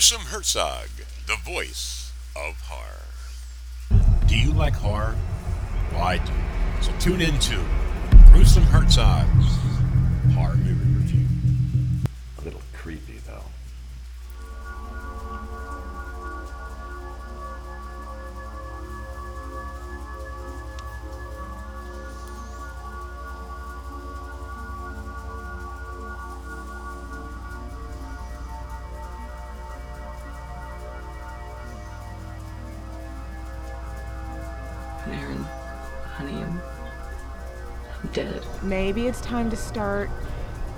Gruesome Hertzogg, the voice of horror. Do you like horror? Well, I do. So tune in to Gruesome Hertzogg's Horror Movie dead. Maybe it's time to start,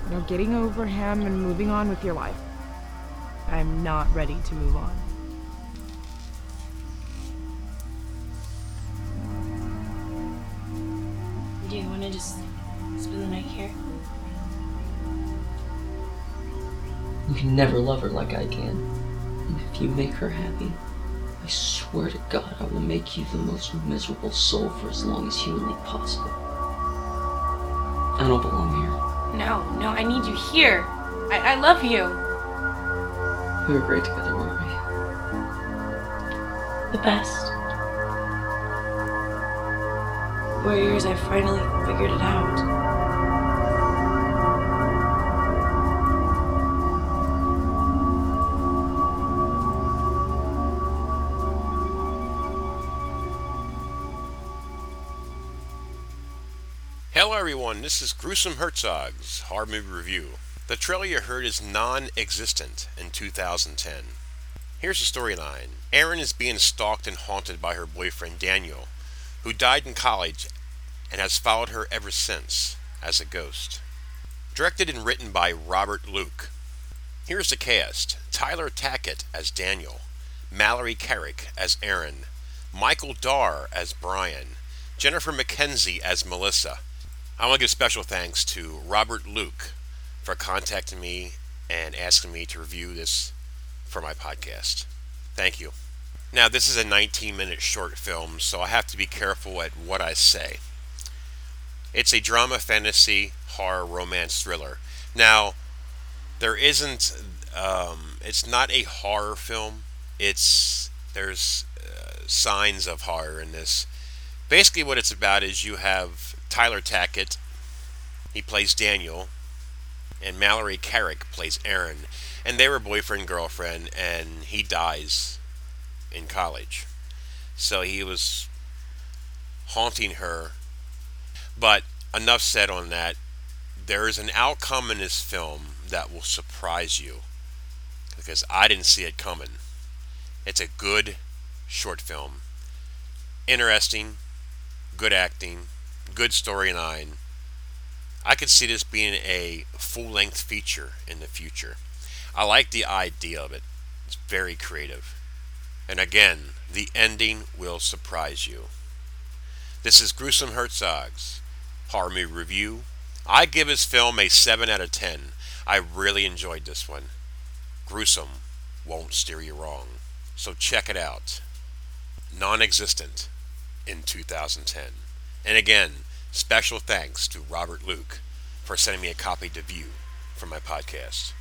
you know, getting over him and moving on with your life. I'm not ready to move on. Do you want to just spend the night here? You can never love her like I can. And if you make her happy, I swear to God I will make you the most miserable soul for as long as humanly possible. I don't belong here. No, no, I need you here. I, I love you. We were great together, weren't we? The best. Four years, I finally figured it out. Hello, everyone. This is Gruesome Hertzogg's Horror Movie Review. The trailer you heard is non existent in 2010. Here's the storyline Erin is being stalked and haunted by her boyfriend Daniel, who died in college and has followed her ever since as a ghost. Directed and written by Robert Luke. Here's the cast Tyler Tackett as Daniel, Mallory Carrick as Erin, Michael Darr as Brian, Jennifer McKenzie as Melissa. I want to give special thanks to Robert Luke for contacting me and asking me to review this for my podcast. Thank you. Now, this is a 19 minute short film, so I have to be careful at what I say. It's a drama, fantasy, horror, romance thriller. Now, there isn't, um, it's not a horror film. It's, there's uh, signs of horror in this. Basically, what it's about is you have Tyler Tackett, he plays Daniel, and Mallory Carrick plays Erin, and they were boyfriend girlfriend, and he dies in college, so he was haunting her. But enough said on that. There is an outcome in this film that will surprise you. Because I didn't see it coming. It's a good short film, interesting, good acting, good storyline. I could see this being a full length feature in the future. I like the idea of it, it's very creative. And again, the ending will surprise you. This is Gruesome Hertzogg's Horror Movie Review. I give his film a 7 out of 10. I really enjoyed this one. Gruesome won't steer you wrong. So check it out. Non existent in 2010. And again, special thanks to Robert Luke for sending me a copy to view for my podcast.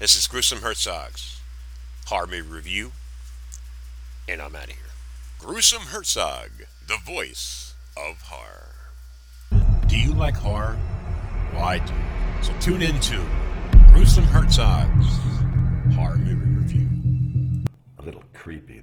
This is Gruesome Hertzogg's Horror Movie Review, and I'm out of here. Gruesome Hertzogg, the voice of horror. Do you like horror? Well, I do. So tune in to Gruesome Hertzogg's Horror Movie Review. A little creepy.